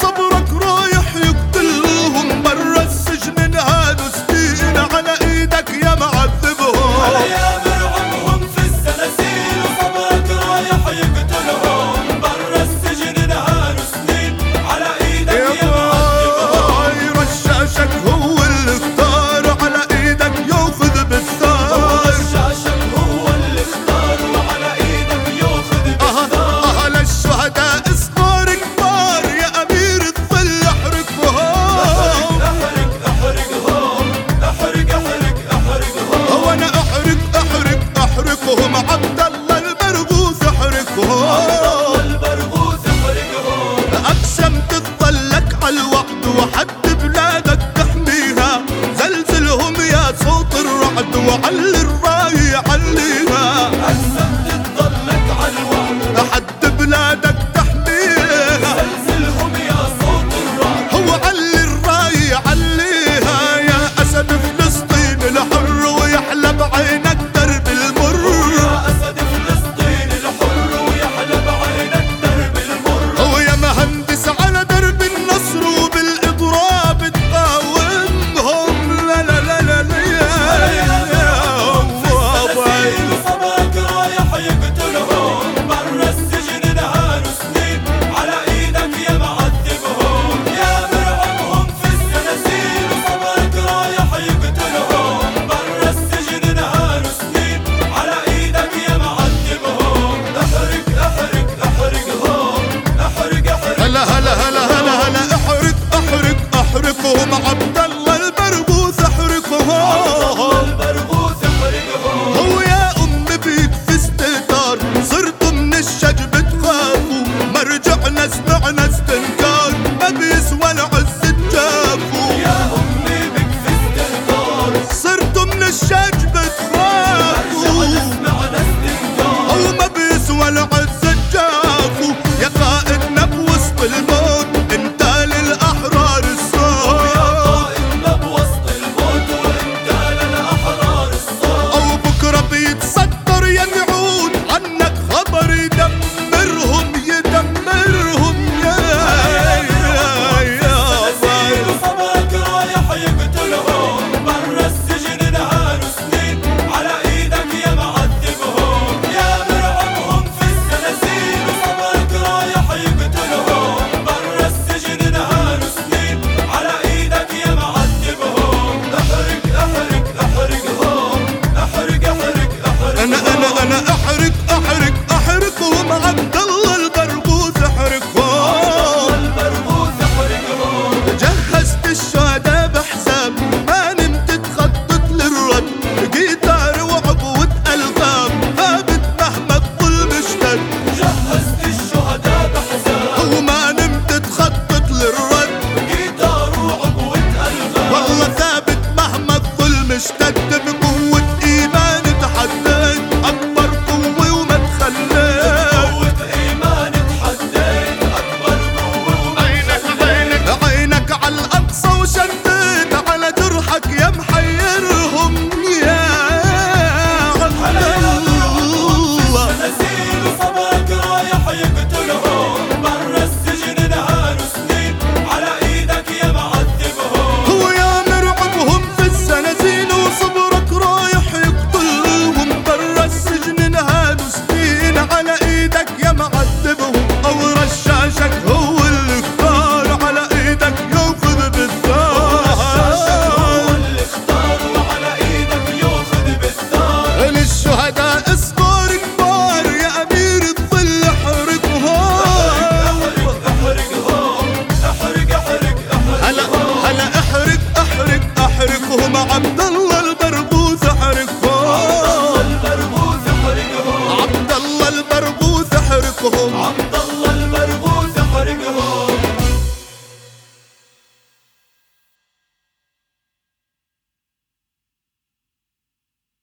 Nosso mundo.